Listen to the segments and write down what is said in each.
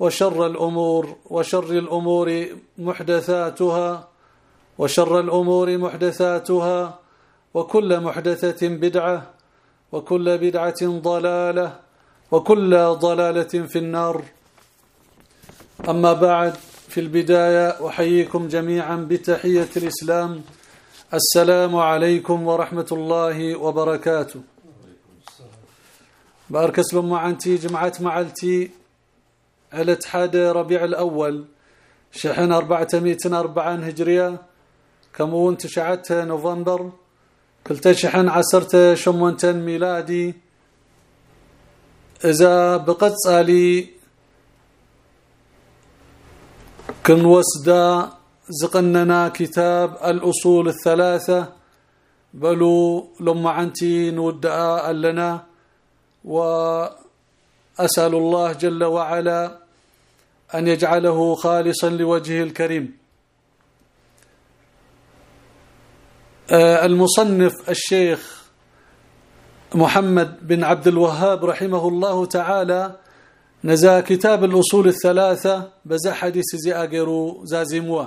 وشر الأمور وشر الأمور محدثاتها وشر الأمور محدثاتها وكل محدثة بدعة وكل بدعة ضلالة وكل ضلالة في النار. أما بعد في البداية أحييكم جميعا بتحية الإسلام. السلام عليكم ورحمة الله وبركاته. بارك اسلم معنتي جمعت معلتي على حاد ربيع الأول شحن 404 هجرية كمون تشعت نوفمبر كلتا شحن عسرت شمونتن ميلادي. إذا بقصالي كنوسدا زقننا كتاب الأصول الثلاثة بلو لما عنتي نودعاء لنا وأسأل الله جل وعلا أن يجعله خالصا لوجهه الكريم. المصنف الشيخ محمد بن عبد الوهاب رحمه الله تعالى نزا كتاب الأصول الثلاثة بزا حديث زي أجرو زازموا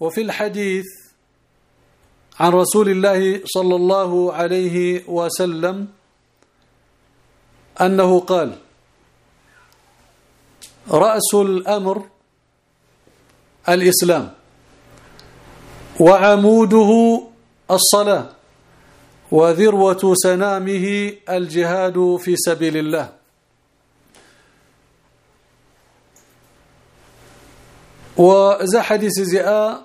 وفي الحديث عن رسول الله صلى الله عليه وسلم أنه قال رأس الأمر الإسلام وعموده الصلاة وذروة سنامه الجهاد في سبيل الله. وذا حديث زئاء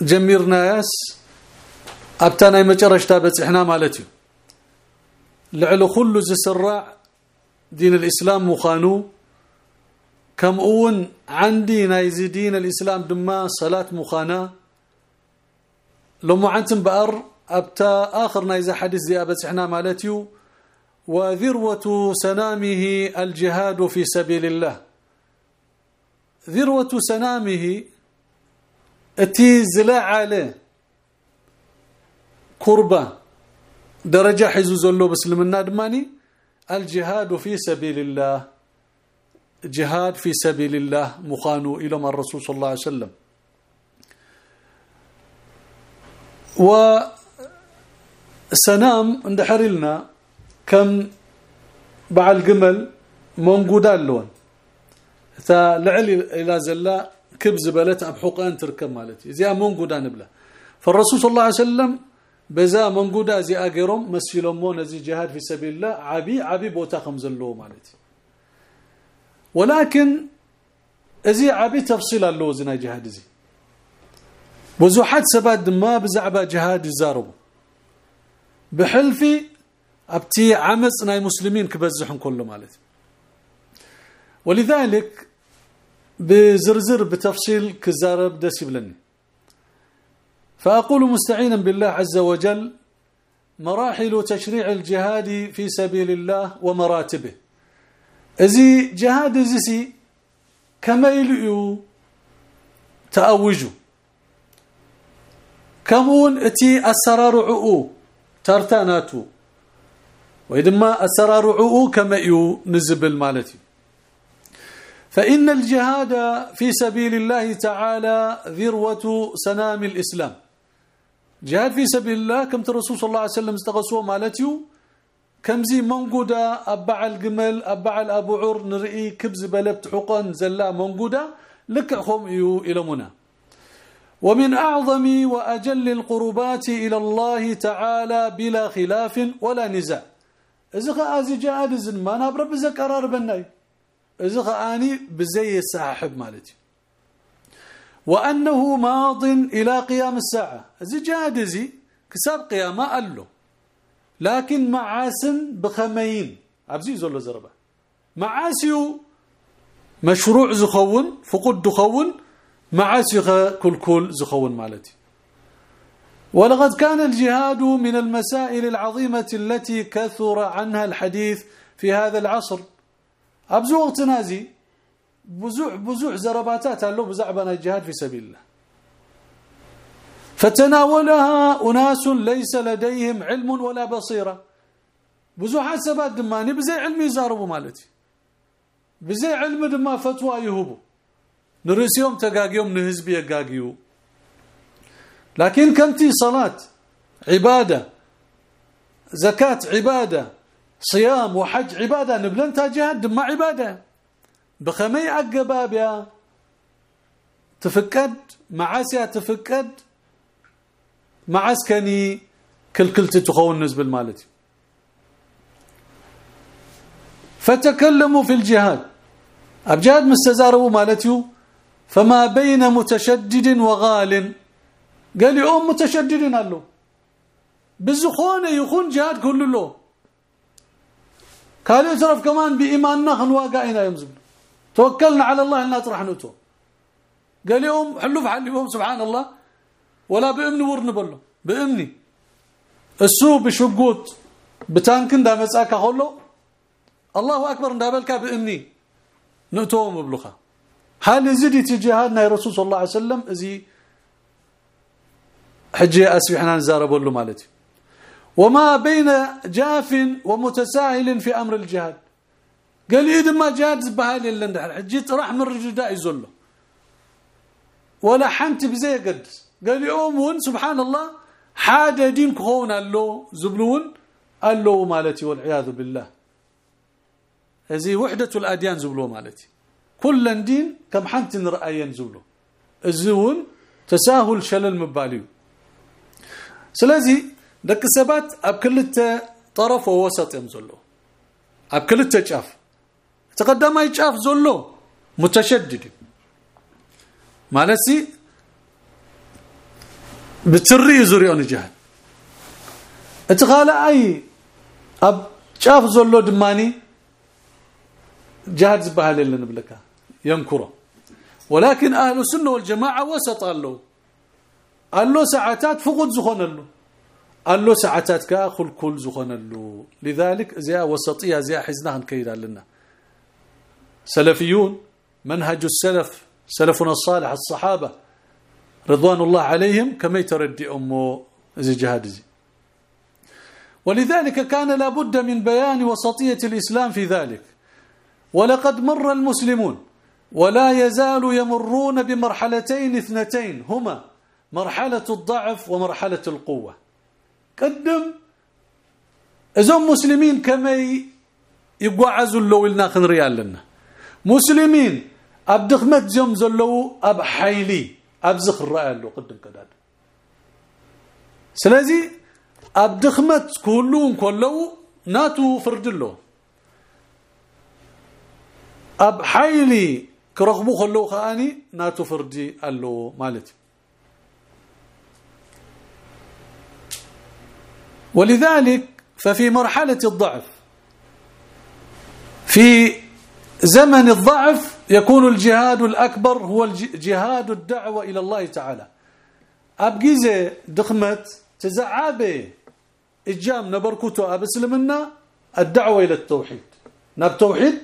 جمير ناس ابتنا مجرشتا بصحنا مالتي لعل كل زسرع دين الإسلام مخانو. كم اون عندي نايزي دين الإسلام دما صلاة مخانا. لما عنتم بأر أبتا آخر نايزي حديث زي بصحنا مالتي وذروة سنامه الجهاد في سبيل الله. ذروة سنامه أتي زلاع عليه قربة درجة حيزو زلو بسلمنا دماني. الجهاد في سبيل الله. جهاد في سبيل الله مخانو إلى من الرسول صلى الله عليه وسلم. وسنام اندحر لنا كم بعل جمل موجودا لون لعلي إلى زلا كبز بلت ابحقان تركب مالتي. زي موجودا نبله فالرسول صلى الله عليه وسلم بزا منقودا زي اجرهم مسيلمون زي جهاد في سبيل الله. عبي عبي بوتا خمزلو مالتي. ولكن ازي عبي تفصيل له زنا جهاد زي بزوحات سباد ما بزعبا جهاد يزاربوا بحلفي أبتي عمص ناي مسلمين كبزحن كله مالتي ولذلك بزرزر بتفصيل كزارب بلني فأقول مستعينا بالله عز وجل مراحل تشريع الجهاد في سبيل الله ومراتبه. ازي جهاد زسي كما يلئو تأوجوا كمون اتي السرارعو ترتاناتو وإذا السرارعو كما يو نزبل مالتي فإن الجهاد في سبيل الله تعالى ذروة سنام الإسلام جهاد في سبيل الله كم الرسول صلى الله عليه وسلم استغسوا مالتيو كم زي منقودا أبع الجمل أبع الأبعر نرئي كبز بلبت حقن زلا منقودا لك أخهم يو إلى منا ومن أعظم وأجل القربات إلى الله تعالى بلا خلاف ولا نزاع. إذا أدزن ما نبرا بزك أرار بناي. إذا خأني بزي الساحب مالتي. وأنه ماض إلى قيام الساعة. إذا جاء أدزي كساب قيامة قال له لكن معاسن بخمين. عبزي زول زربه معاسيو مشروع زخون فقد دخون معاسي كل كل زخون مالتي. ولقد كان الجهاد من المسائل العظيمة التي كثر عنها الحديث في هذا العصر. ابزو وقت نازي بزوع بزوع زرباتات له بزعبنا الجهاد في سبيل الله. فتناولها أناس ليس لديهم علم ولا بصيرة. بزوع حسبات دماني بزي علم يزاربوا مالتي. بزي علم دما فتوى يهبوا نرسيهم تقاقيهم نهزبي يقاقيو. لكن كمتي صلاة عبادة زكاة عبادة صيام وحج عبادة نبلن جهاد ما عبادة. بخمي عقبابيا تفكد معاسيا تفكد معسكني كل كل تخون نسب المالتي. فتكلموا في الجهاد. أبجاد مستزاروا مالتيو فما بين متشدد وغال. قال لي أم متشددين له بزخونه يخون جهاد كله له. قال يترف كمان بايماننا خنواقعنا يمزل توكلنا على الله إن نطرح نتو قال لهم حلوا في سبحان الله. ولا بإمني ورن بله بإمني. السو بشقوت بتانك دا مساكا خلو الله أكبر اندابلك بإمني. نتوم بلخه حال زدي تجاهدنا يا رسول صلى الله عليه وسلم؟ إزي حجي اسبحنا نزارب له مالتي. وما بين جاف ومتساهل في أمر الجهاد. قال لي ما جهاد زبهال إلا حجي راح من الرجداء يزله ولا حنت بزي قدس قال لي اومون سبحان الله حاجة دين كون له زبلون قال له مالتي والعياذ بالله. هذه وحدة الأديان زبلو مالتي. كل دين كم حنت نراين زبلو الزون تساهل شلل مباليو. سلازي دك سبات أب كلته طرف ووسط يمزلو أب كلته جاف تقدم أي جاف زلو متشدد. مالسي بتري زريون جهل. اتقال أي أب جاف زلو دماني جهاد زبهال لنا بلكا ينكره. ولكن أهل السنة والجماعة وسط له قال له ساعات فقد زخون له قال له ساعات كأخل كل زخون له لذلك زي وسطية زي حزنها كيدا لنا. سلفيون منهج السلف سلفنا الصالح الصحابة. رضوان الله عليهم كما يتردي امه زي جهاد زي. ولذلك كان لابد من بيان وسطية الإسلام في ذلك. ولقد مر المسلمون ولا يزال يمرون بمرحلتين اثنتين هما مرحلة الضعف ومرحلة القوة. قدم اذا مسلمين كما يقعزوا لو لنا ريال لنا مسلمين أبدخمت زم زلو أب حيلي. أبزخ الرأي له قدم كداد سلازي أبدخمت كلهم كلو ناتو فرد له أب حيلي كرغبو خلو خاني ناتو فردي قالو مالتي. ولذلك ففي مرحلة الضعف في زمن الضعف يكون الجهاد الأكبر هو جهاد الدعوة إلى الله تعالى. أبقيزة دخمت تزعابه إجام نبركوتو أبسلمنا الدعوة إلى التوحيد. نب توحيد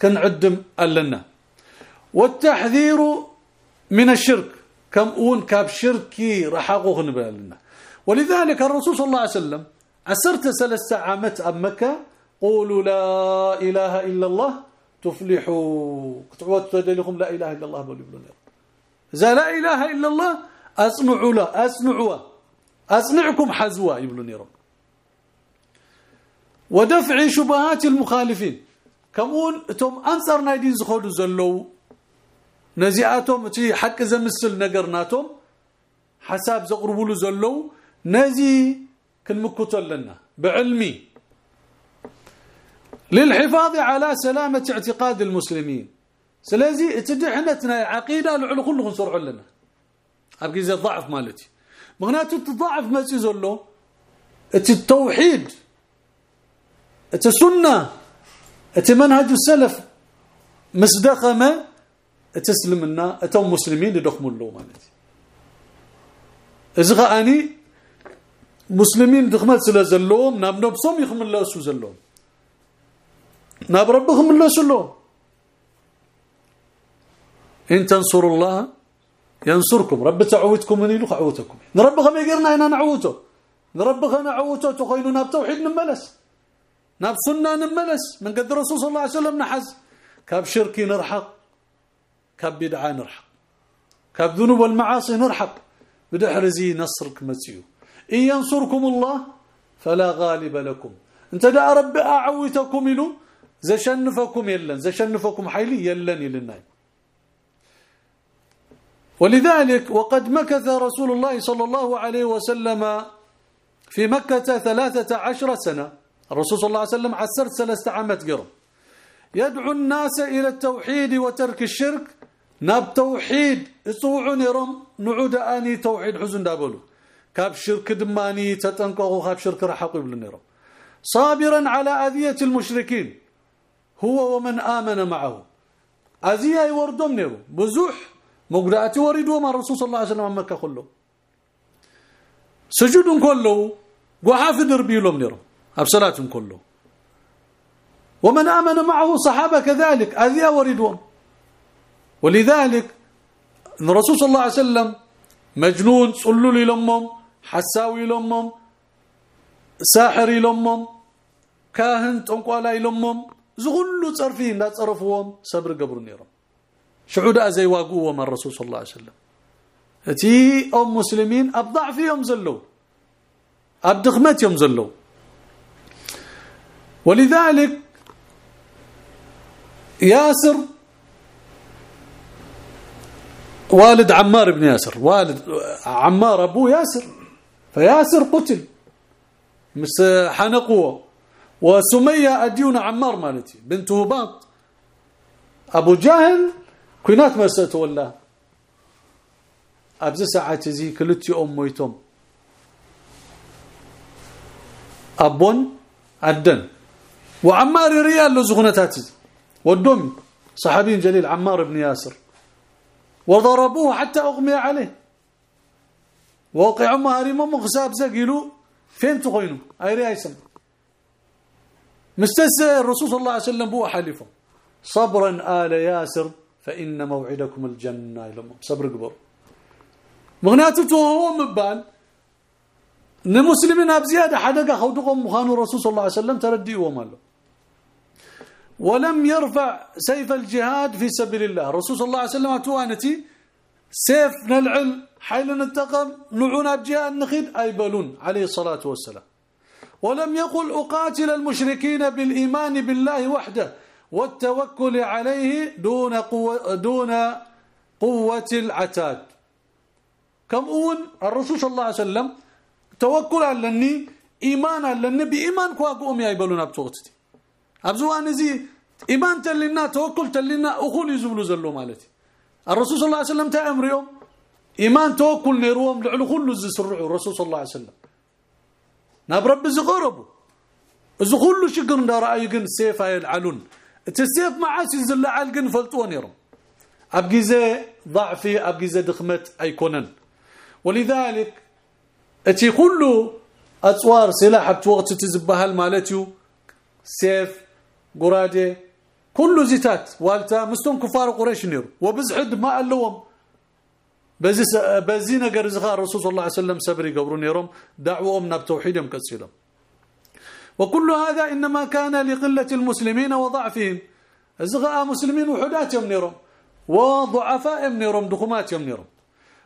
كنعدم لنا والتحذير من الشرك. كم أون كاب شركي رحقوا لنا ولذلك الرسول صلى الله عليه وسلم عسرت ثلاث عامات أب مكة قولوا لا إله إلا الله تفلحوا تعود تدلكم لا إله إلا الله بقولوا إذا لا إله إلا الله اصنعوا لا اصنعوا أصنعكم حزوا يقولون يا رب ودفع شبهات المخالفين. كمون توم انصر نايدين زخدوا زلو. نزياتهم تي حق زمسل نغرناتهم حساب زقربوا زلو. نزي كنمكتو لنا. بعلمي. للحفاظ على سلامة اعتقاد المسلمين. سلازي تدحنتنا عقيدة لعل كله نصرع لنا. ابقي زي الضعف مالتي. مغناته تضاعف ما زلو التوحيد السنة منهج السلف مصدقمه تسلمنا اتو مسلمين يدخموا له مالتي. اذا أني مسلمين دخمت سلا زلوم ناب نبصم يخملاسو زلوم. ناب ربهم الله سلو إن تنصروا الله ينصركم. رب تعودكم من يلو عوتكم نربغ ما يقرنا هنا نعوته. نربغ نعوته تخيلنا بتوحيد نملس. ناب سنة نملس. من قد الرسول صلى الله عليه وسلم نحز كاب شركي نرحق. كاب بدعة نرحق. كاب ذنوب والمعاصي نرحق. بدحرزي نصرك مسيو. إن ينصركم الله فلا غالب لكم. انت دا رب أعوتكم له زشنفكم يلن زشنفكم حيلي يلن يلن ولذلك وقد مكث رسول الله صلى الله عليه وسلم في مكة ثلاثة عشر سنة الرسول صلى الله عليه وسلم عسر ثلاثة عامات قرب يدعو الناس إلى التوحيد وترك الشرك ناب توحيد اسوعون يرم نعود اني توحيد حزن دابلو كاب شرك دماني تتنقوا كاب شرك رحق يبلن صابرا على اذيه المشركين هو ومن آمن معه. أذية يوردهم نيرو. بزوح مقداتي وردوا مع الرسول صلى الله عليه وسلم مكة كله. سجود كله وحاف دربي لهم نيرو. أبصلاتهم كله. ومن آمن معه صحابة كذلك. اذيا وردوا ولذلك الرسول صلى الله عليه وسلم مجنون صلوا لمم حساوي لمم ساحر لمم كاهن تنقوالا لمم زغلو صرفين لا صرفوهم صبر قبر نيرهم شعود ازي واقوه من الرسول صلى الله عليه وسلم تي ام مسلمين ابضع فيهم زلوا ابدخمت يوم زلوا ولذلك ياسر والد عمار بن ياسر والد عمار ابو ياسر فياسر قتل مس حنقوه وسمية أديون عمار مالتي بنت هباط أبو جهل كينات مسته ولا أبز ساعه زي كلتي أم مويتم أبون عدن. وعمار ريال لزغنتات ودم صحابي جليل عمار بن ياسر. وضربوه حتى أغمي عليه. ووقع مهاري مغساب زقلوا فين تقينوا أي ريايسم مستسى الرسول صلى الله عليه وسلم بو حلفه صبرا آل ياسر فإن موعدكم الجنة. صبر قبر. مغناته هو مبال. نمسلمين بزياده حدقة خودقهم مخانو الرسول صلى الله عليه وسلم ترديهم له ولم يرفع سيف الجهاد في سبيل الله. الرسول صلى الله عليه وسلم اتوانتي سيف نلعل حيل نتقم نعونا بجهاد النخيد أيبلون. عليه الصلاة والسلام. ولم يقل أقاتل المشركين بالإيمان بالله وحده والتوكل عليه دون قوه دون قوة العتاد. كم أول؟ الرسول صلى الله عليه وسلم توكل على إيمان على النبي إيمان كوا قوم يبلون ابتوتتي ابزوان زي إيمان تلنا توكل تلنا أخول يزبلوا زلو مالتي. الرسول صلى الله عليه وسلم تأمر يوم إيمان توكل نيروم لعلو كل زسرعوا الرسول صلى الله عليه وسلم. ناب رب اذا كل شقن دار ايقن سيف يلعلون السيف معاش يزلعل قن فلطوا نيرم ابغيزه ضعفي ابغيزه دخمت ايكونن ولذلك اتي كله اصوار سلاح بتوقت تزبهل مالتيو سيف قراده كل زيتات والتا مستون كفار قريش نير وبزحد ما قالهم بزي بزي نجر زغا الرسول صلى الله عليه وسلم صبر يقبرون يروم دعوهم ناب توحيدهم كسيلهم وكل هذا إنما كان لقلة المسلمين وضعفهم. زغا مسلمين وحداتهم نيرهم وضعفائهم نيرهم دخماتهم نيرهم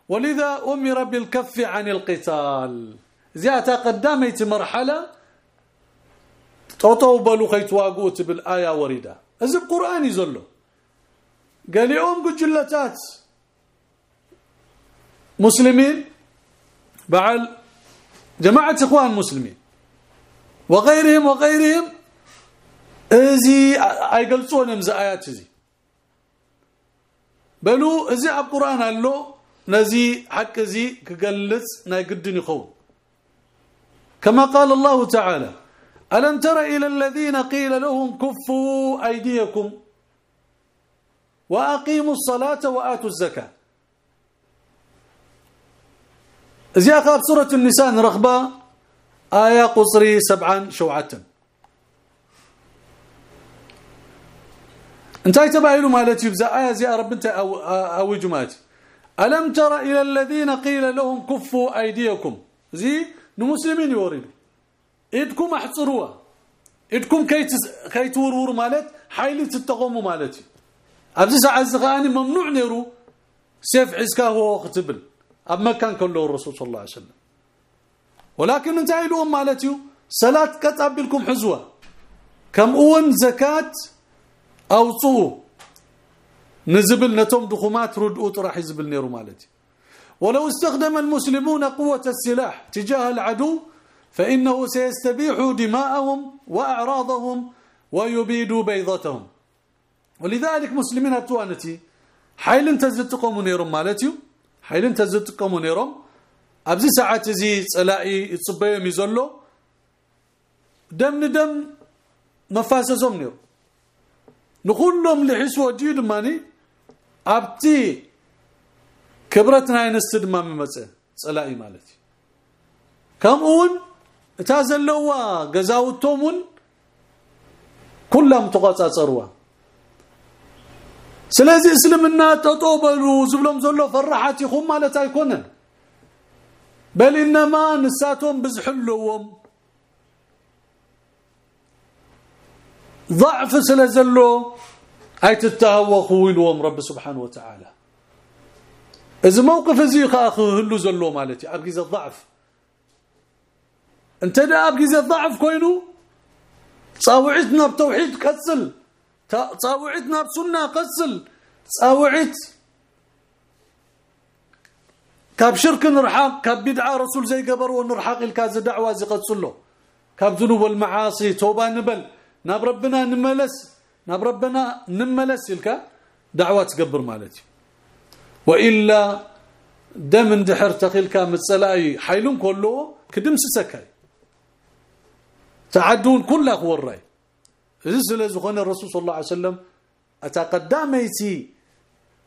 ولذا أمر بالكف عن القتال. زيادة قداميت مرحلة توتو بلو خيتواغوت بالآية وريده اذا القران يزلو. قال يوم قجلتات مسلمين بعل جماعة إخوان مسلمين وغيرهم وغيرهم ازي ايقلصونهم زي ايات ازي بلو ازي القران قالو نزي حق ازي كقلص ناي قدن يخون كما قال الله تعالى ألم تر إلى الذين قيل لهم كفوا أيديكم وأقيموا الصلاة وآتوا الزكاة زياقه سورة النساء رغبه آية قصري سبعا شوعة. انتي تبايلوا مالتي بزا آية زي رب انت أو أو جماعت ألم تر إلى الذين قيل لهم كفوا أيديكم؟ زي المسلمين يوريد ايدكم احصروها ايدكم كي كي تورور مالت حيل تتقوموا مالتي أبزي ساعة زغاني ممنوع نيرو. سيف عسكا هو قتبل أب مكان كله الرسول صلى الله عليه وسلم. ولكن انت لهم مالتيو صلاة كتابلكم حزوة. كم أون زكاة أو صو نزبل نتم دخومات ردؤ راح يزبل نيرو مالتي ولو استخدم المسلمون قوة السلاح تجاه العدو فإنه سيستبيح دماءهم وأعراضهم ويبيد بيضتهم. ولذلك مسلمين اتوانتي حيل انت زتقوم نيرو مالتيو. حيل انت زتقوم نيرم ابزي ساعات زي صلاقي يصبيهم يزلو دم دم مفاسسهم نيرو نقولهم لحس وجيد ماني ابتي كبرتنا ينسد ما ممصه صلاقي مالتي كم اون تازلوا غزاوتهم كلهم تقاصصروا ስለዚህ እስልምና ተጦበሉ ዝብሎም ዘሎ ፈራሓት ይኹም ማለት ኣይኮነን በል ኢነማ ንሳቶም ብዝሕልዎም ضعف ስለ ዘሎ ኣይትተሃወኹ ኢልዎም ረቢ ስብሓን ወተዓላ እዚ መውቅፍ እዚ ከዓ ክህሉ ዘሎ ማለት እዩ ኣብ ግዜ ضዕፍ እንተ ደኣ ኣብ ግዜ ضዕፍ ኮይኑ ፃውዒት ናብ ተውሒድ ቀፅል تصاوعتنا بسنه قصل تصاوعت. كاب شرك نرحق كاب بدعة رسول زي قبر ونرحق الكاز دعوة زي قصله كاب ذنوب والمعاصي توبة نبل. ناب ربنا نملس ناب ربنا نملس لك دعوة تقبر مالتي. وإلا دم اندحر تخيلك متصلاي حيلون كله كدم سسكاي. تعدون زل زخون الرسول صلى الله عليه وسلم. اتقدميتي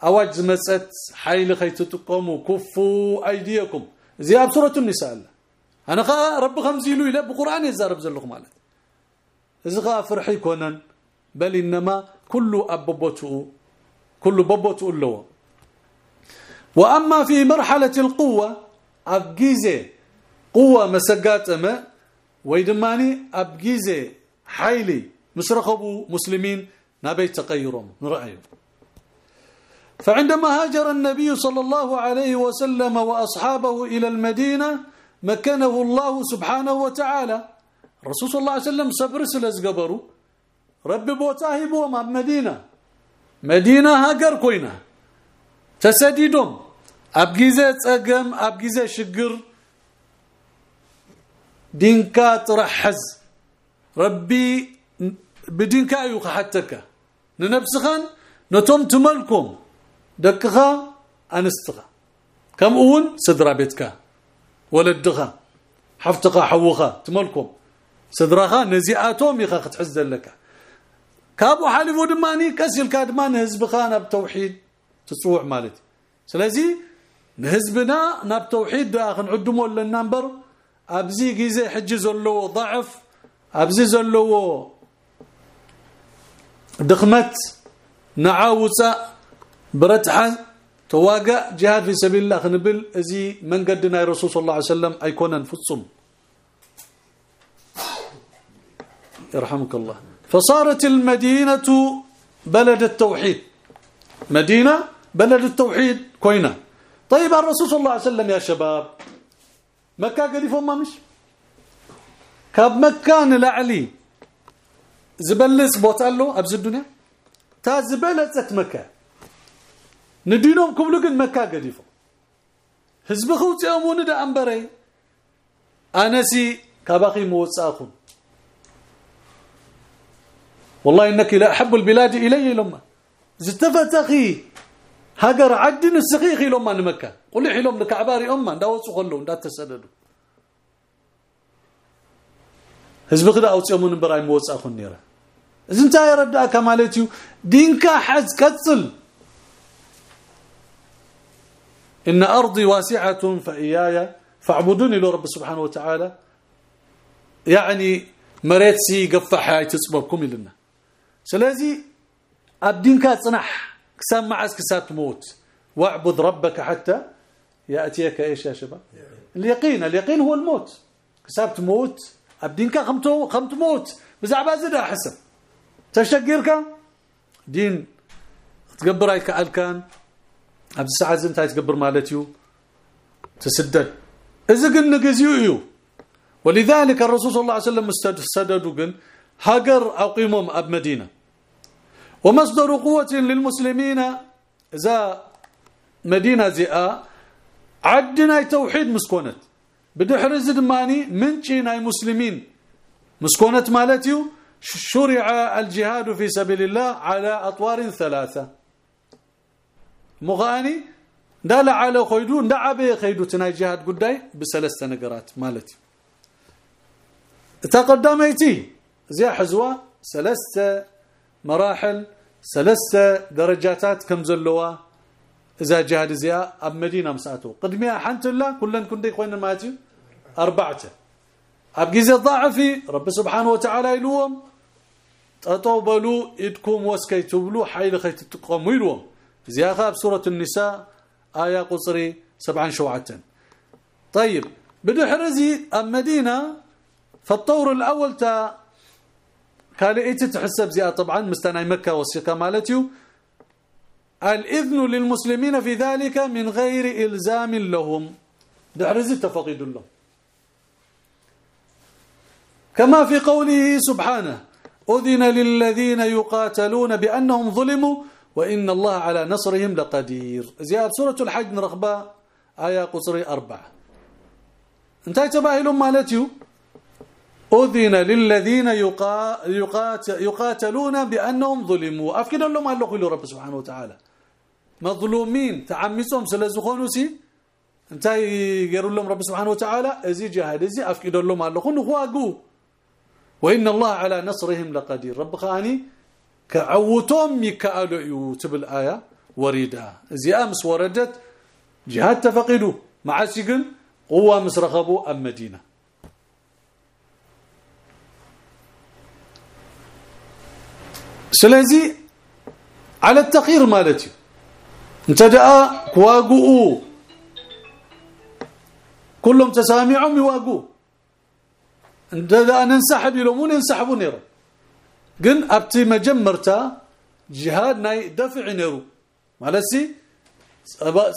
أواج مصت حيل خيتتقوموا كفوا أيديكم. زي سورة النساء أنا رب خمزيلو إلى بقرآن يزارب زلكم مالت إذا فرحي كونن. بل إنما كل اببوتو كل ببوتو له وأما في مرحلة القوة ابجيزه قوة مسقاتمة ويدماني ابجيزه حيلي. مسرخبوا مسلمين نبي تغيرهم نرأيه فعندما هاجر النبي صلى الله عليه وسلم وأصحابه إلى المدينة مكنه الله سبحانه وتعالى. الرسول صلى الله عليه وسلم صبر سلزقبروا رب بوتاهبوا مع مدينة. مدينة هاجر كوينة. تسديدهم. ابغيزه تصقم ابغيزه شقر. دينكا ترحز. ربي بدينك ايو حتك. ننفسخن نتم تملكم. دكخا أنستخا. كم اون صدر بيتك. ولدخا. حفتقا حوخا. تملكم. صدرها نزياتهم يخا تحز لك. كابو حالفو دماني كسل كادمان حزبخا نب توحيد. تصوع مالتي سلازي نحزبنا نب توحيد. نعدمو للنمبر أبزي غيزه حج زلو ضعف. أبزي زلو دخمت نعاوصه برتحه تواقع جهاد في سبيل الله خنبل ازي من قدنا الرسول صلى الله عليه وسلم ايكونا فصم يرحمك الله فصارت المدينة بلد التوحيد مدينة بلد التوحيد كوينة طيب الرسول صلى الله عليه وسلم يا شباب مكة قديفهم ما مش كاب مكان لعلي زبلس بوتالو ابز الدنيا تا زبلت مكه ندينهم كبلو كن مكه قديفو حزب خوتيامون دا انبري انسي كباقي موصاكم والله انك لا احب البلاد الي لما زتفتخي هاجر عدن السخيخي لما مكه قل لي حلم لكعباري امه داوصو خلو دا تسددوا حزب خدا اوصيمون براي موصاكم نيره انت يردك مالتي دينك حز كتصل إن أرضي واسعة فإياي فاعبدوني لرب سبحانه وتعالى يعني مريت سي قفحها تصببكم لنا سلازي الدين كتصنح كسام معس كسات تموت واعبد ربك حتى ياتيك إيش يا شباب اليقين اليقين هو الموت كساب تموت الدين خمتو خمت موت بزعبا زدا حسب تشتقيرك دين تقبر اي كان ابز ساعه زنتا تقبر مالتيو تسدد. إذا قلنا قزيو ولذلك الرسول صلى الله عليه وسلم استسددوا قن هاجر أقيمهم أب مدينة. ومصدر قوة للمسلمين إذا مدينة زئا عدنا توحيد مسكونت بدحر زدماني منشينا مسلمين؟ مسكونت مالتيو شرع الجهاد في سبيل الله على أطوار ثلاثة. مغاني؟ دال على خيدو دعبه خيدو تناي جهاد قداي بثلاث نقرات مالتي. تقدميتي زي حزوة ثلاث مراحل ثلاث درجاتات كم زلوا إذا جهاد زي أب مدينة مسأتو. قدميها حنت الله كلن كندي خوين ماتي أربعة. أب جزء ضعفي رب سبحانه وتعالى يلوم. تطوبلوا ايدكم وسكيتبلوا حيل خيت تقوموا يلوم زياخه بسوره النساء آية قصري 7 شوعة. طيب بدحرزي المدينة فالطور الأول تا كالئت تحسب زي طبعا مستناي مكة وثيقه مالتيو. الإذن للمسلمين في ذلك من غير إلزام لهم. دحرزي تفقيد لهم كما في قوله سبحانه أذن للذين يقاتلون بأنهم ظلموا وإن الله على نصرهم لقدير. زياد سورة الحج رغبة آية قصري أربعة. انتهي تباهلهم مالتيو؟ أذن للذين يقاتلون بأنهم ظلموا. أفكد لهم قال له رب سبحانه وتعالى. مظلومين تعمسهم سلازخونوا سي انتهي يقولوا لهم رب سبحانه وتعالى ازي جهاد ازي أفكد لهم قال له خواقوا وإن الله على نصرهم لقدير. رب خاني كعوتهم يكالوا تبل الايه وريدا زي أمس وردت جهاد تفقدوا مع سجن قوة مسرخبوا أم مدينة. سلازي على التغيير مالتي. انت داء كواغو كلهم تسامعهم يواقوا ده أن ننسحب يلومون ينسحبون نيرو. قن أبتي مجمرتا جهاد ناي دفع نيرو. مالسي؟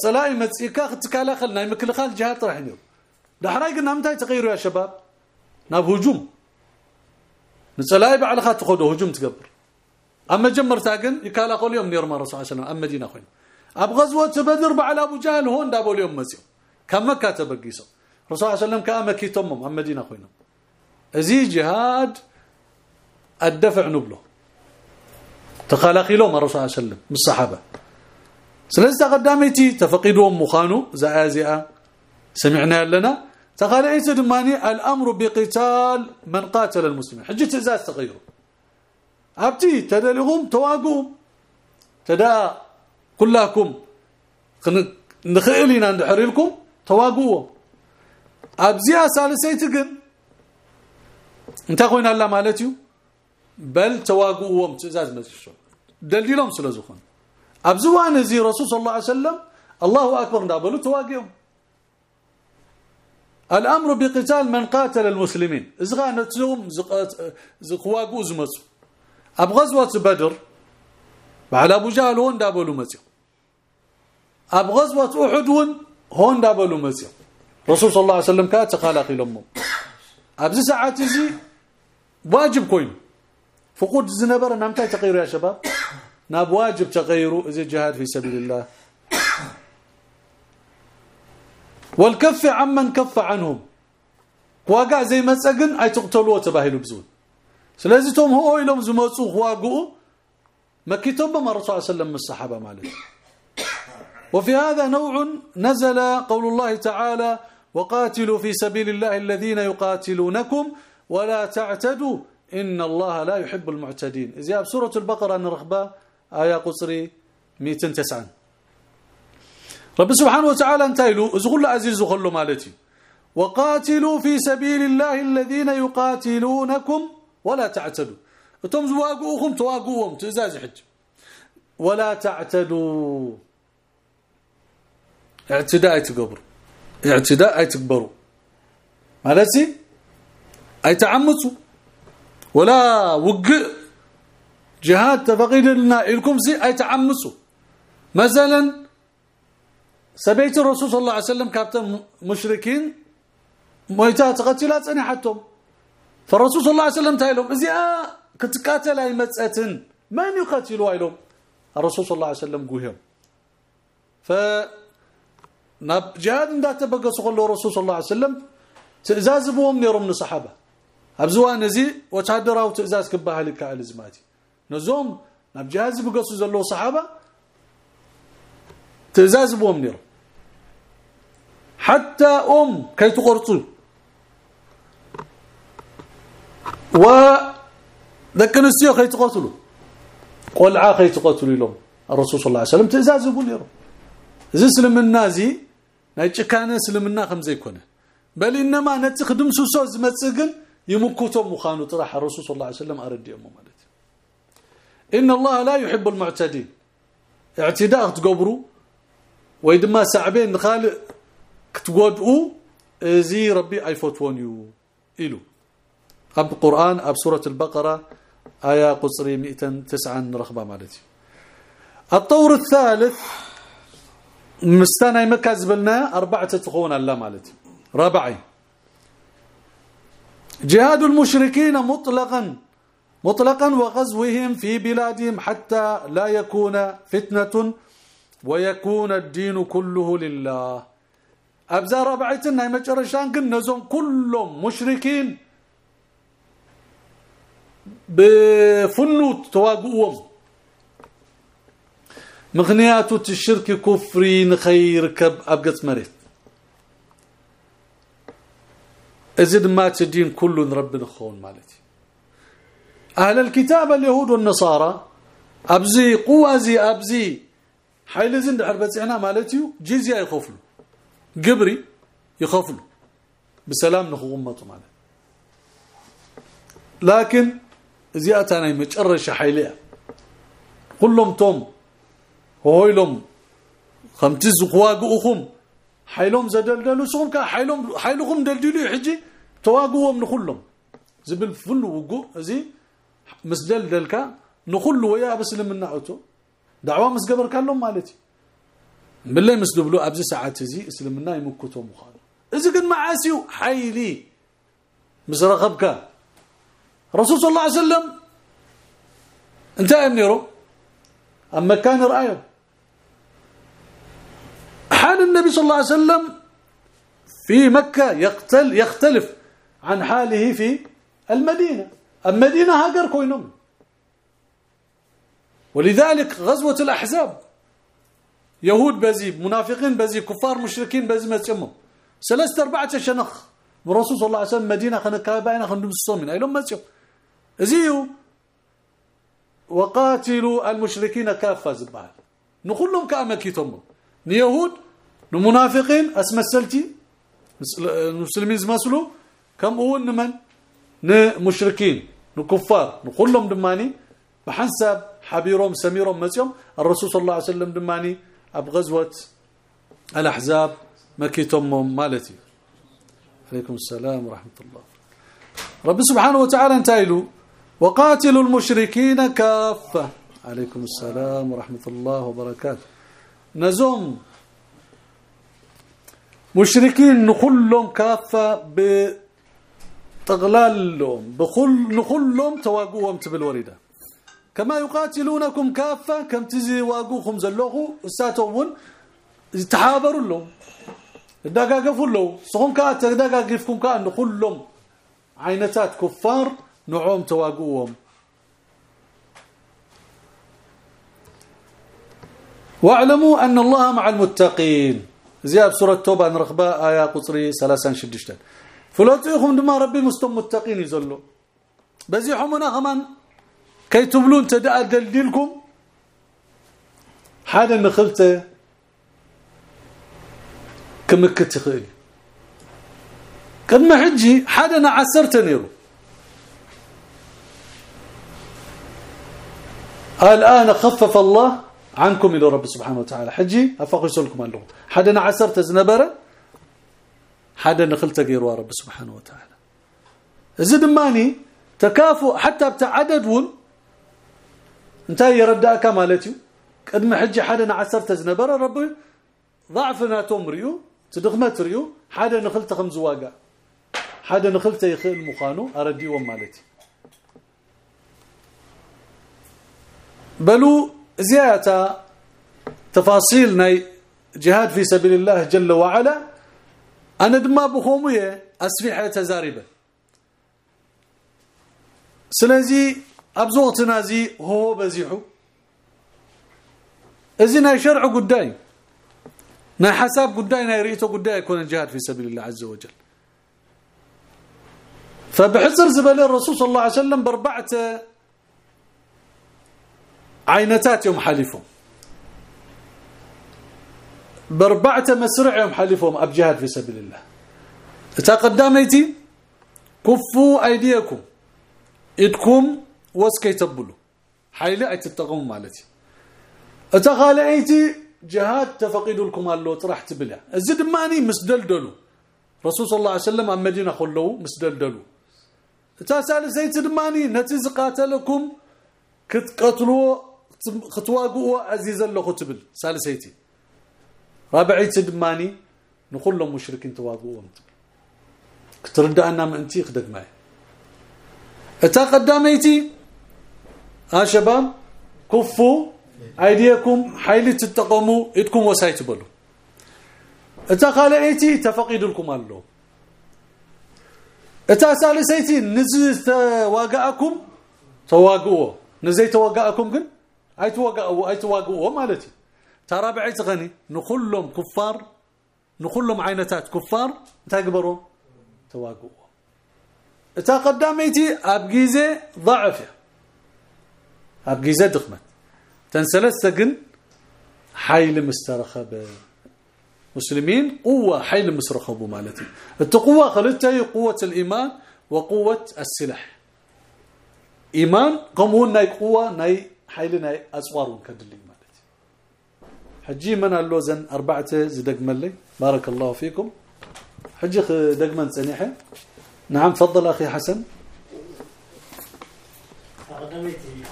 سلاي متسيكا ختكالا خلنا يمكن خال جهاد راح نيرو. دحراي قلنا متى تغيروا يا شباب. ناب هجوم. نسلاي بعلى خات خدوا هجوم تقبر. أما جمرتا قن يكالا قول يوم نير ما رسول الله صلى الله عليه وسلم. أما دينا خوين. أب غزوة بدر بعلى أبو جهل هون دابو اليوم مسيو. كم مكة تبقيسو. رسول الله صلى الله عليه وسلم كأمكي تمم. أما دينا خوينه ازي جهاد الدفع نبله تخلقي له الرسول صلى الله عليه وسلم بالصحابه سلسه قدامتي تفقدهم مخانو زازئا سمعنا لنا تخلعيت دماني الأمر بقتال من قاتل المسلمين حجة تزاز تغيره أبتي تدلهم تواقوا تدا كلكم نخيلين عند حريلكم تواقوا ابزيا سالسيتقن انت خوينا الله مالتيو بل تواقوهم تزاز مسشو دليلهم سلازخون ابزوان زي رسول صلى الله عليه وسلم الله اكبر دابلو تواقيهم الامر بقتال من قاتل المسلمين اذا نتزوم زقواقو زمص اب غزوه بدر على ابو جهل هون دابلو مزيو اب غزوه احد هون دابلو مزيو رسول صلى الله عليه وسلم كات خلاق لهم ابز ساعات زي واجب كوين. فقود زنبر نمتى تغير يا شباب. ناب واجب تغيروا اذا جهاد في سبيل الله. والكف عمن كف عنهم. واقع زي ما تسقن أي تقتلوا تباهلوا بزون سلازي توم هو يلوم زمصو خواقو مكيتوب ما الرسول صلى الله عليه وسلم الصحابه مالك وفي هذا نوع نزل قول الله تعالى وقاتلوا في سبيل الله الذين يقاتلونكم ولا تعتدوا إن الله لا يحب المعتدين. إذا سورة البقرة نرخبة آية قصري 209 رب سبحانه وتعالى انتايلو ازغل عزيز خلو مالتي. وقاتلوا في سبيل الله الذين يقاتلونكم ولا تعتدوا. أنتم زواقوهم تواقوهم تزاز حج. ولا تعتدوا. اعتداء تقبر اعتداء تكبروا. مالتي؟ أي تعمصوا ولا وق جهاد تفقيد لنا لكم سي أي تعمصوا مثلا سبيت الرسول صلى الله عليه وسلم كابتن مشركين مويتا تقتلات حتى فالرسول صلى الله عليه وسلم تايلهم ازيا كتقاتل اي مصاتن من يقاتلوا أيلهم؟ الرسول صلى الله عليه وسلم قوهم ف ناب جهاد اندات خلو الرسول صلى الله عليه وسلم تئزاز بهم نيرم الصحابه أبزوان زي وتادراو تزاز كبها لك الزماتي نزوم نبجاز بقصو زلو صحابة تزاز بومنير حتى أم كي تقرصو و ذكر السيو كي تقتلوا قل عا كي تقتلوا لهم. الرسول صلى الله عليه وسلم تزاز بومنير يرو النازي سلم النازي سلمنا خمزه يكون. بل إنما نتخدم سوسو زمصقن يمكتم مخانو طرح الرسول صلى الله عليه وسلم ارديهم مالت إن الله لا يحب المعتدين. اعتداء تقبروا ويدما سعبين خالق كتودؤوا زي ربي ايفوتون يو إلو. أب القران أب سورة البقرة آية قصري 209 رخبة مالتي. الطور الثالث مستناي مكه زبلنا أربعة تخون الله مالتي. رابعي جهاد المشركين مطلقا مطلقا وغزوهم في بلادهم حتى لا يكون فتنة ويكون الدين كله لله. ابزا رابعتنا مجرشان كن نزوم كلهم مشركين بفنوت تواقوهم. مغنياتو الشرك كفري نخير كب ابقص مريت. ازد ما تدين كل ربنا خون مالتي أهل الكتاب اليهود والنصارى ابزي قوازي ابزي حيل زند حربتنا مالتي جزيه يخفلوا قبري يخفلوا بسلام نخومته مالت لكن زياتنا مجرش حيليه كلهم توم هويلهم خمتز قواقوهم حيلهم زدلدلوا سوم كا حيلهم حيلهم دلدلوا حجي تواقوهم نخلهم. زبل فل وقو زي مسدلدلكا نخل ويا بسلمنا عتو دعوة مسقبر كلهم مالتي. بالله مسدبلو ابز ساعات زي إسلمنا يمكتو مخال إذا كان معاسيو حيلي مزرغبك رسول صلى الله عليه وسلم انت امنيرو أما كان رأيه. حال النبي صلى الله عليه وسلم في مكة يقتل يختلف عن حاله في المدينة. المدينة هاجر كوينهم. ولذلك غزوة الأحزاب. يهود بزي منافقين بزي كفار مشركين بزي ما تسموا ثلاثة أربعة شنخ. الرسول صلى الله عليه وسلم مدينة خنكابين خندم الصومين أيلهم ما تسموا زيو. وقاتلوا المشركين كافة زبال. نقول كأمكيتهم. نيهود المنافقين أسمسلتي المسلمين زمسلو كم هو من مشركين نكفار نقول لهم دماني بحسب حبيرهم سميرهم مسيهم الرسول صلى الله عليه وسلم دماني أب غزوة الأحزاب مكيتم مالتي. عليكم السلام ورحمة الله. رب سبحانه وتعالى انتايلو وقاتلوا المشركين كافة. عليكم السلام ورحمة الله وبركاته. نزوم مشركين نخلهم كافة بتغلالهم بخل نخلهم تواقوهم تبل وريده كما يقاتلونكم كافة كم تزي واقوكم زلوخو استاتون تحابروا لهم. دغاغفوا له صهم كا تدغاغفكم كان كلهم عينتات كفار نعوم تواقوهم. واعلموا أن الله مع المتقين. زياد سورة التوبه نرخبه آية قصري 36 فلوتيهم دما ربي مستم متقين يزلوا بزيحمنا كمان كي تبلون تدأ دلدلكم حاله نخلته كمكت يخيل كما حجي حدا عسرت نيرو. الآن خفف الله عنكم إلى رب سبحانه وتعالى. حجي افقس لكم الله حدا عسرت زنبره حدا نخلت غير رب سبحانه وتعالى. زد ماني تكافؤ حتى بتاع عدد انت يرداك مالتي قدم حجي حدا عسرت زنبره رب ضعفنا تمريو تدغمت ريو حدا نخلت خمس واقع. حدا نخلت يخل مخانو ارديهم مالتي بلو زيادة تفاصيل ناي جهاد في سبيل الله جل وعلا. أنا دما بخوميه اسفحه تزاربه سلازي أبزوتنا زي هو بزيحو. اذن شرع قداي. ما حساب قداي نا ريته قداي يكون الجهاد في سبيل الله عز وجل. فبحصر زبل الرسول صلى الله عليه وسلم باربعه عينتات يوم حلفهم باربعه مسرع يوم حلفهم ابجهاد في سبيل الله. تقدميتي كفوا أيديكم. ايدكم وسكي تبلوا حيلة أي تتقوم مالتي. اتخالعيتي جهاد تفقد لكم الله طرح تبلع الزد ماني مسدلدلو. رسول صلى الله عليه وسلم أم مدينة خلو مسدلدلو. تاسال زيت دماني نتي قاتلكم كتقتلوا ختواقوا عزيز له تبل ثالثيتي. رابعيت دماني نقول مشركين تواقوا كترد أنا من أنتي خدك معي. أتا قداميتي ها شباب كفوا أيديكم حيل تتقموا ايدكم وسايت بلو. أتا خالعيتي تفقيد لكم الله أتا ثالثيتي نزي تواقعكم تواقوا نزي تواقعكم كن اي تواقعوا اي تواقعوا مالتي. ترابعي غني نخلهم كفار. نخلهم عينتات كفار. تكبروا تواقوا إتا قداميتي ابغيزه ضعفة. ابغيزه دخمت. تنسلت كن حيل مسترخب مسلمين قوة حيل مسترخبوا مالتي. التقوى خلتها قوة الإيمان وقوة السلاح. إيمان قمون ناي قوة ناي حيل ناي اصوارون كدلي مالتي حجي من اللوزن اربعه زدقملي بارك الله فيكم حجي دقمن صنيحه نعم تفضل أخي حسن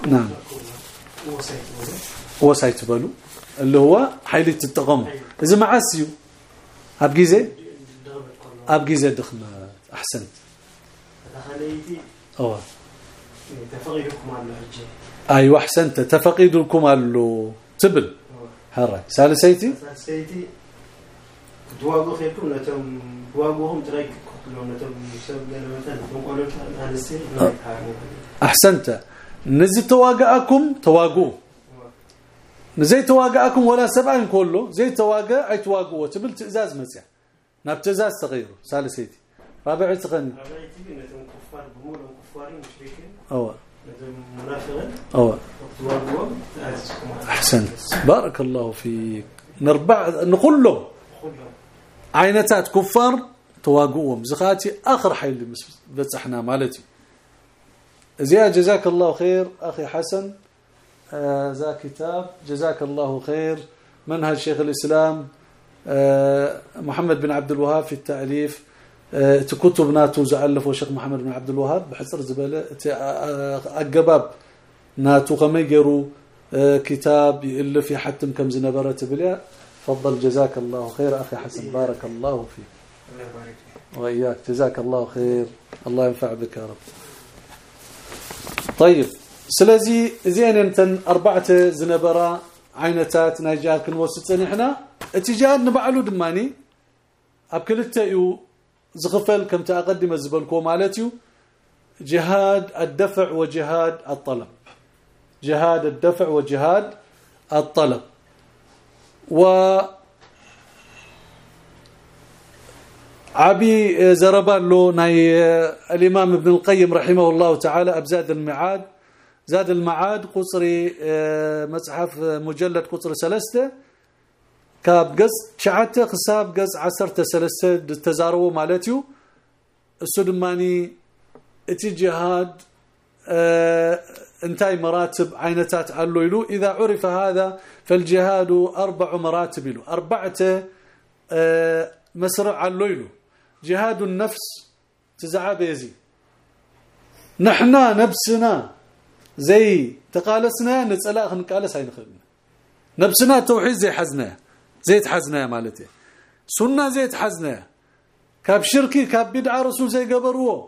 نعم وسايت بالو اللي هو حيله التقم اذا ما عسيو ابغيزه ابغيزه دخمه احسنت آه تفقيدكم على أيوه احسنت تفقيدكم له. تبل هرا ثالثيتي ثالثيتي دواغو خيكم نتم دواغوهم هذا أحسنت. نزي تواقعكم. تواقوا زي تواقعكم ولا سبعين كله. زي تواقع أي تواقوا تبل تزاز مسح ناب تزاز تغيره. ثالثيتي رابع تغني. رابعيتي نتم كفار بمول وكفارين مشركين. احسنت بارك الله فيك. نربع نقول له عينتات كفار تواقوهم زخاتي آخر حيل بصحنا مالتي. زياد جزاك الله خير. أخي حسن آه ذا كتاب. جزاك الله خير. منهج شيخ الإسلام آه، محمد بن عبد الوهاب في التأليف. آه، تكتب ناتو زعلفو شيخ محمد بن عبد الوهاب بحصر زبالة. اجباب ناتو كما يجروا كتاب يألف يحتم كم زنبره تبليا. تفضل جزاك الله خير أخي حسن. بارك الله فيك. الله يبارك فيك. وإياك. جزاك الله خير. الله ينفع بك يا رب. طيب سلازي زين انت اربعه زنبره عينتات ناجات كنوسد صنحنا اتجاه نبعلو دماني. أب كلته يو زغفل كم تقدم زبلكو مالتيو جهاد الدفع وجهاد الطلب جهاد الدفع وجهاد الطلب و عبي زربالو ناي الامام ابن القيم رحمه الله تعالى ابزاد المعاد زاد المعاد قصري مصحف مجلد قصر ثلاثة كاب قص شعته حساب قص 10 ثلاثة تزارو مالتيو السدماني اتي جهاد انتاي مراتب عينتات علو يلو اذا عرف هذا فالجهاد أربع مراتب له اربعه آه، مسرع علو يلو جهاد النفس تزعى بيزي نحنا نفسنا زي تقالسنا نصلا خنقالس هينخلنا نفسنا توحيد زي حزنا زي تحزنا مالتي. سنة زي تحزنا كاب شركي كاب بدعة رسول زي قبروا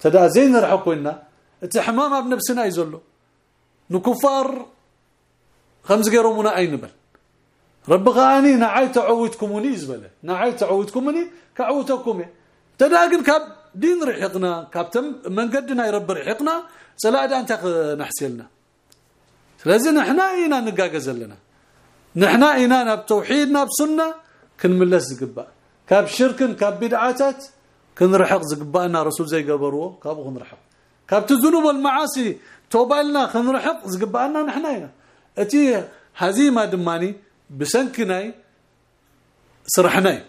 تدا زين نرحقنا اتحمام بنفسنا يزلو. نكفار خمس غيرو منا اينبل رب غاني نعي تعودكموني زبله نعي تعودكمني كعوتكم تداقن كاب دين رحقنا كابتم من قدنا يرب رحقنا سلادا انت نحسلنا لازم إحنا اينا نقاقز لنا نحنا اينا بتوحيدنا بسنه كنملس زقبا كاب شركن كاب بدعاتات كنرحق زقبانا رسول زي قبروه كاب كنرحق كاب الذنوب والمعاصي توبالنا كنرحق زقبانا نحنا هنا أتي هزيمة دماني بسنكناي سرحناي.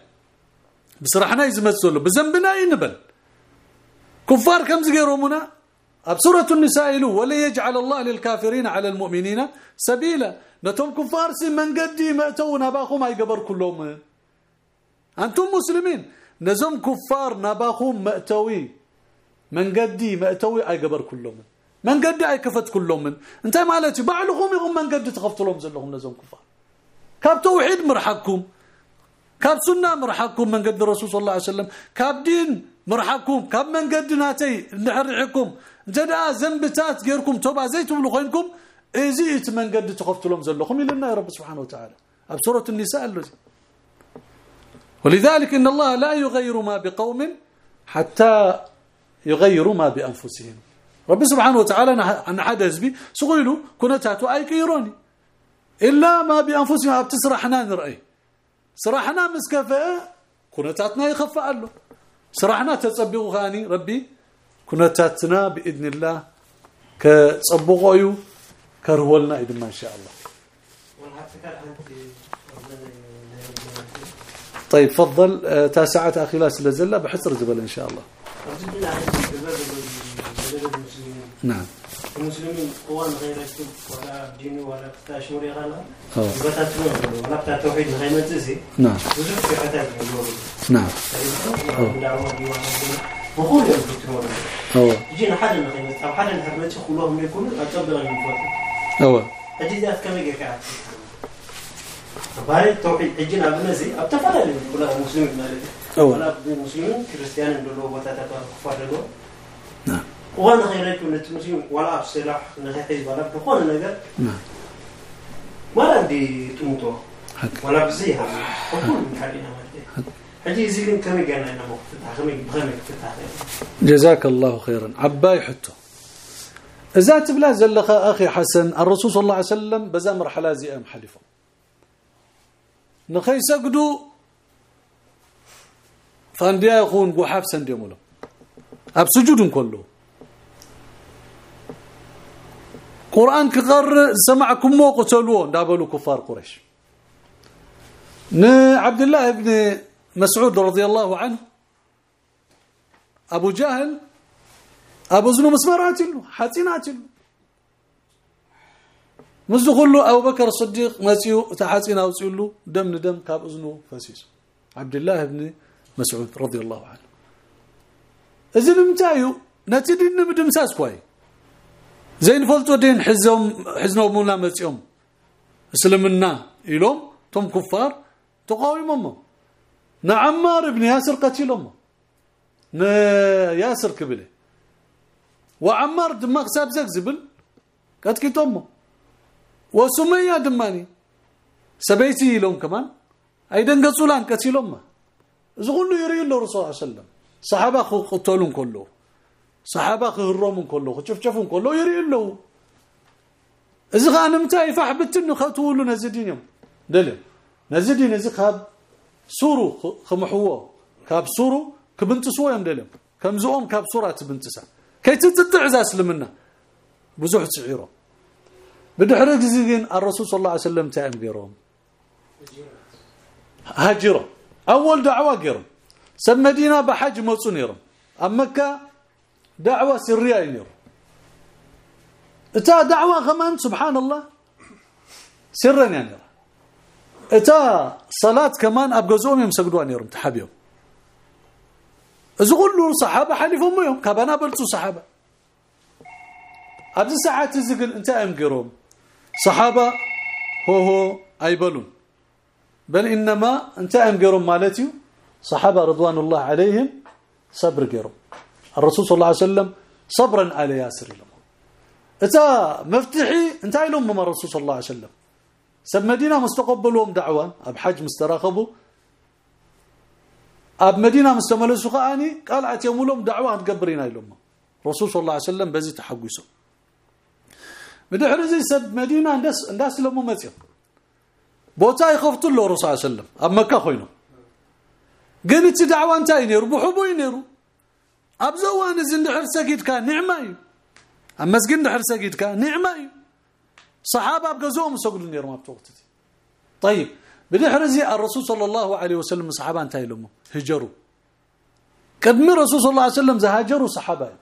بسرحناي زمتسلو بذنبنا ينبل كفار كم زغيرومنا أب سورة النساء له ولا يجعل الله للكافرين على المؤمنين سبيلا. نتم كفار من قدي ماتونا باخو ما يقبر كلهم. أنتم مسلمين. نزم كفار نباخهم مأتوي من قدي مأتوي اي قبر كلهم. من قدي اي كفت كلهم. انت مالتي بعلهم يغم من قد تخفت لهم زلهم نزم كفار. كاب توحيد مرحكم. كاب سنة مرحكم من قد الرسول صلى الله عليه وسلم. كاب دين مرحكم. كاب من قد ناتي نحرحكم. جدا ذنبتات غيركم توبة زي تبلو خوينكم ازيت من قد تخفت لهم زلهم لنا يا رب سبحانه وتعالى. أب سورة النساء الذي ولذلك إن الله لا يغير ما بقوم حتى يغيروا ما بأنفسهم. رب سبحانه وتعالى عن حد حزبي سغيلو كنتاتو أي كيروني. إلا ما بأنفسهم. بتسرحنا نرأي. سرحنا مسكفة كنتاتنا يخفى له سرحنا تصبغوا غاني ربي. كنتاتنا بإذن الله كصبغوا كرولنا اذا ان شاء الله. طيب تفضل. آه، تاسعه أخي لا سلزله بحسر زبل إن شاء الله. نعم. المسلمين قوان غير يكتب ولا دين ولا بتاع شوري ولا توحيد غير متزي نعم. وزوج في حتى نعم دكتور هو يجينا حد من خيمة أو حد من حرمتي خلوهم يكونوا أتبع المفاتيح هو أجهزة كم يجي كعب باي توحيد أجينا بنزي ابتفعل كلها مسلمين مالتي أول. ولا مسلمين كريستيان دولو وتاتا كفار دولو. نعم. وأنا غيرك من المسلمين ولا بسلاح نهي حزب ولا بكون نجر نعم. ما عندي تموتو حق. ولا بزيها. اكون من حالنا مالتي جزاك الله خيرا. عباي حتو إذا تبلا زلخ أخي حسن الرسول صلى الله عليه وسلم بزا مرحلة زي أم حلفه نخي سجدوا فانديا يكون قحاف سنديمولو أب سجود كله قرآن كقر سمعكم مو قتلوا دابلوا كفار قريش. عبد الله بن مسعود رضي الله عنه أبو جهل أبو زنو مسمرات له حاتينات له مز كله أبو بكر الصديق مسيو تحصين اوصيلو دم ندم كاب اذنه فسيس عبد الله بن مسعود رضي الله عنه. إذن متايو نتدين بدمساس كوي زين فلتو دين حزهم حزنوا مولا مسيوم اسلمنا يلوم توم كفار تقاومهم. نعمار ابن ياسر قتلهم ن ياسر كبله. وعمار دماغ ساب زبل قتكتهم وسمية دماني. سبيتي لهم كمان. أيدن قصولان قتلهم زغلو يري له الله صلى الله عليه وسلم. صحابة قتلون كله. صحابة هرمون كله. شفشفون كله. يري له. إذا غانمتاي فحبتني خطولو نزدينهم دلم نزدين إذا خاب سورو خمحوه كاب سورو كبنتسو يم دلم كم زوم كاب سوره بنتسا كي تتعز اسلمنا بزح تعيرهم بدحر غزين الرسول صلى الله عليه وسلم تايم غيرهم هاجروا اول دعوه غيرهم سم مدينه بحج مصو نيرهم اما مكه دعوه سريه نيرهم اتا دعوه كمان سبحان الله سرا يعني إتا صلاة كمان ابغزوم يمسجدوا نيرهم تحبيهم اذا كله صحابة حلفهم يوم كبنا بلتو صحابة. ابز ساعات زقل إنت امقرهم صحابة هو هو أيبلون. بل إنما إنت امقرهم مالتي صحابة رضوان الله عليهم صبر قروا الرسول صلى الله عليه وسلم صبرا على ياسر لهم إتا مفتحي إنت لهم من الرسول صلى الله عليه وسلم. سب مدينة مستقبلهم دعوة. أب حج مستراخبوا أب مدينة مستملسوا خاني قال اتيمولهم دعوة تقبرين لهم رسول صلى الله عليه وسلم بزي تحقسوا بدحر زي سب مدينة اندس اندس لمو مصيو بوتا يخفت له رسول صلى الله عليه وسلم. أب مكة خوينو قلت دعوة أنت ينيرو بحبو ينيرو. ابزوان زين دحر سجد كان نعمة اما زين دحر سجد كان نعمة صحابة بقزوم نير ما بتوقتي طيب بدحر زي الرسول صلى الله عليه وسلم صحابة أنت يلمو هجروا. قدم الرسول صلى الله عليه وسلم؟ زهاجروا صحابة.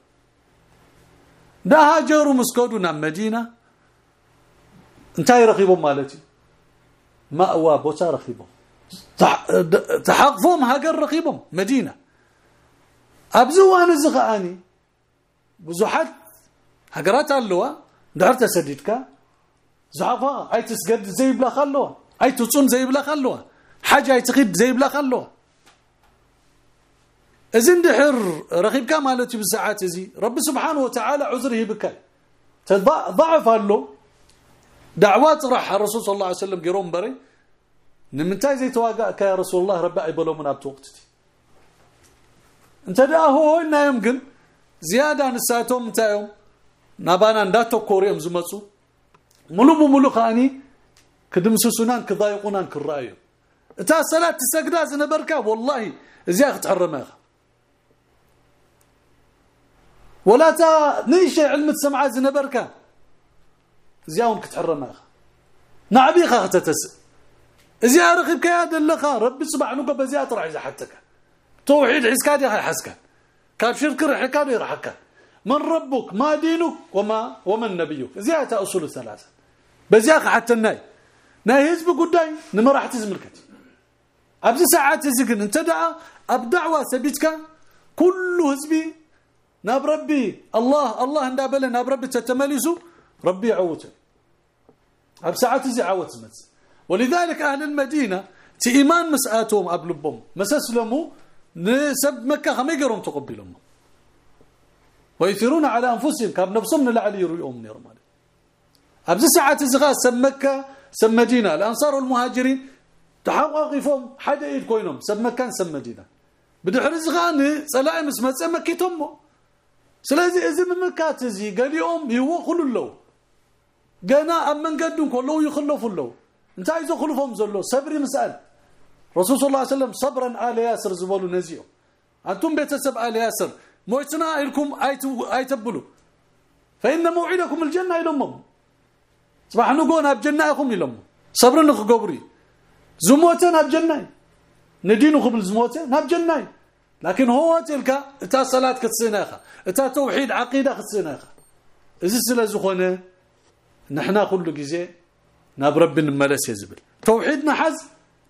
ده هاجروا مسكودنا مدينة انتهي رقيبهم مالتي. مأوى بوتا رقيبهم. تحقفهم هاجر رقيبهم مدينة. ابزوان زغاني بزحت. هاجرات اللوا دعرت سديدك زعفا ايتسجد زي بلا خلوة. ايتصوم زي بلا خلوة. حاجة ايتخيب زي بلا خلوة. إذن دحر رقيبك مالتي بالساعات زي رب سبحانه وتعالى عذره بك ضعف له دعوات راح الرسول صلى الله عليه وسلم جيرون بري. نمتاي زي تواقعك يا رسول الله رب ايبلو من ابت وقتتي. انت دا هو إنه يمكن. زيادة نساتهم تايوم نبانا نداتو كوريم زمصو ملوم ملوخاني كدمسسونان كضايقونان كرايو تا صلاه تسجدا زنبركا والله زي اخت عرماخ ولا تا نيشي علم تسمع زنبركا زياون كتعرماخ نعبيخ اختتس زي ارخب كياد اللخا ربي صباح نقب بزيات راح اذا حتك توحيد عسكادي حسكا كان شرك رحكا يرحكا من ربك؟ ما دينك؟ وما ومن نبيك؟ زيات أصول الثلاثه بزياخ حتى الناي. ناي حزب قداي نمرح تزملكت أبز ساعات زقن انت دعا ابدعوا سبيتك كل حزبي ناب ربي الله الله اندابله ناب ربي تتملسوا ربي يعوته أب ساعات زي عوت مس ولذلك أهل المدينة تي إيمان مسأتهم ابلبهم مسسلموا نسب مكة خم يقرون تقبلهم. ويثيرون على أنفسهم. كاب نفسهم لعلي يرؤون من يرمال ابز ساعة زغا سمكه سمدينا الأنصار والمهاجرين تحققهم حدا يكونهم سمكان سمدينا بدحر زغاني صلايم اسمه سمكيتهم سلازي اذا من مكات زي قال يوم يوخلوا له جنا امن قدن كله يخلفوا له انت عايز يخلفهم زلو. صبري مسال رسول الله صلى الله عليه وسلم صبرا على ياسر زبولو نزيو أنتم بيتسب على ياسر. موعدنا لكم أي تبلو. فإن موعدكم الجنة يلمم صباح نقول بجنهكم يلم أمم. صبر نخ قبري. زموتنا بجنه ندينكم الزموتنا بجنه لكن هو تلك إتا صلاة كتسناخه إتا توحيد عقيدة كتسناخه إذا سلا زخونه نحنا كل جزي ناب رب نملس يزبل توحيدنا حز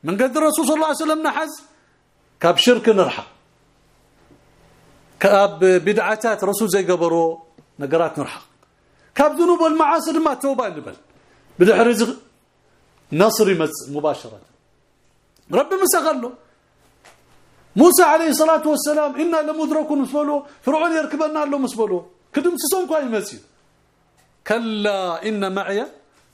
من قد الرسول صلى الله عليه وسلم نحز كاب شرك نرحق كاب بدعتات رسول زي قبرو نقرات نرحق. كاب ذنوب والمعاصي ما توبة نبل. بدح رزق نصر مباشرة. رب مسغله موسى عليه الصلاة والسلام إنا لمدركون مسبلو فرعون يركبنا له مسبلو كدم سسون كاي مسي كلا إن معي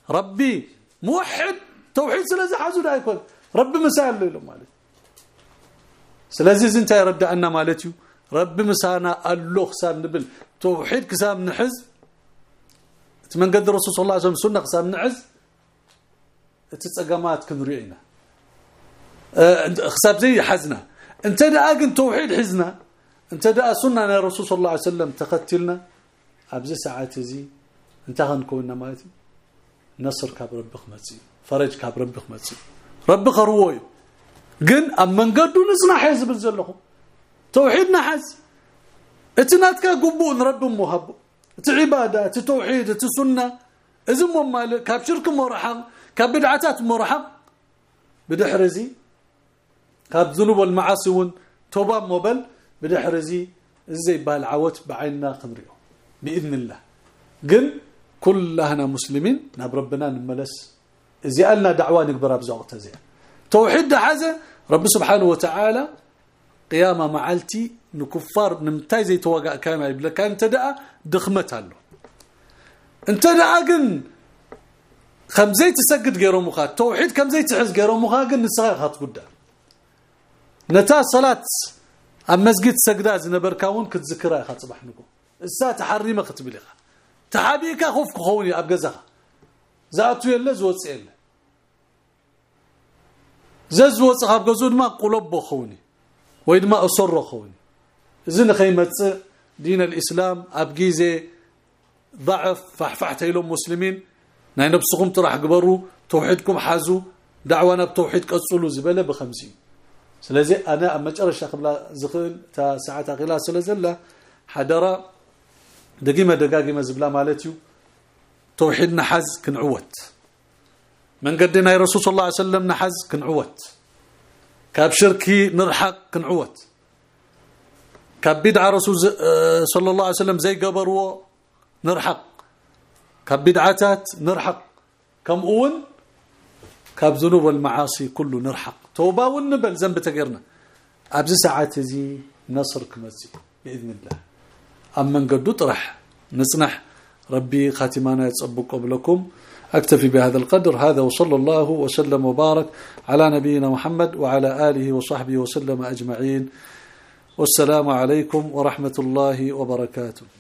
ربي موحد توحيد سلازي حازو دا يكون رب مسال له مالك. سلازي انت يردعنا مالتي رب مسانا الله حساب نبل توحيد كسام نحز من قد الرسول صلى الله عليه وسلم سنه حساب نعز تتصقمات كنرينا حساب زي حزنا انت دا اجن توحيد حزنا انت دا سنه الرسول صلى الله عليه وسلم تقتلنا ابز ساعات زي انت هنكون مالتي نصر كاب ربك متي فرج كاب ربك متي رب خروي جن ام منقدو نصنع حزب زلكم توحيدنا حز اتناتك قبون رب مهب. عبادة توحيد سنة. إذن مال كاب شرك مرحق كاب بدعات مرحق بدحرزي كاب ذنوب والمعاصي توبة موبل بدحرزي زي. بالعوت بعيننا قنريو بإذن الله. قل كلنا مسلمين ناب ربنا نملس زي قالنا دعوه نكبر بزوقت زي توحيد حاجة رب سبحانه وتعالى قيامة معلتي نكفار نمتاي زي توقع كلام يبلا كان تدأ دخمت له انت دأ قن خم زي تسجد غيرو مخا. توحيد كم زي تحز غيرو مخا قن نسغا خاط قدا نتا صلاة المسجد سجدا زنبركاون كتذكرها خاط صباح نكو الساعة تحريمه كتبلغها تحابيك خوفك خوني ابغزها ذاتو يله زوص يله زز وصخ ابغزو ما قلب خوني. ويد ما اصر زين خيمتص دين الإسلام ابجيزه ضعف فحفحت يلوم مسلمين. ناي نبسقم طرح قبروا توحيدكم حازوا دعوانا بتوحيد قصلوا زبله بخمسين. سلازي أنا اما ترى الشيخ بلا زخل تا ساعة غلا سلازله حدرا دقيمة دقاقيمه زبله مالتيو. توحيدنا نحز كنعوت. من قدنا يا رسول الله صلى الله عليه وسلم نحز كنعوت. كاب شركي نرحق كنعوت كاب بدع رسول صلى الله عليه وسلم زي قبروا نرحق كاب بدعات نرحق كم اون كاب ذنوب والمعاصي كله نرحق توبه ونبل ذنب تغيرنا ابز ساعات زي نصر كمزي باذن الله اما قدو طرح نصنح ربي خاتمانا يتصبق قبلكم أكتفي بهذا القدر هذا وصلى الله وسلم وبارك على نبينا محمد وعلى آله وصحبه وسلم أجمعين. والسلام عليكم ورحمة الله وبركاته.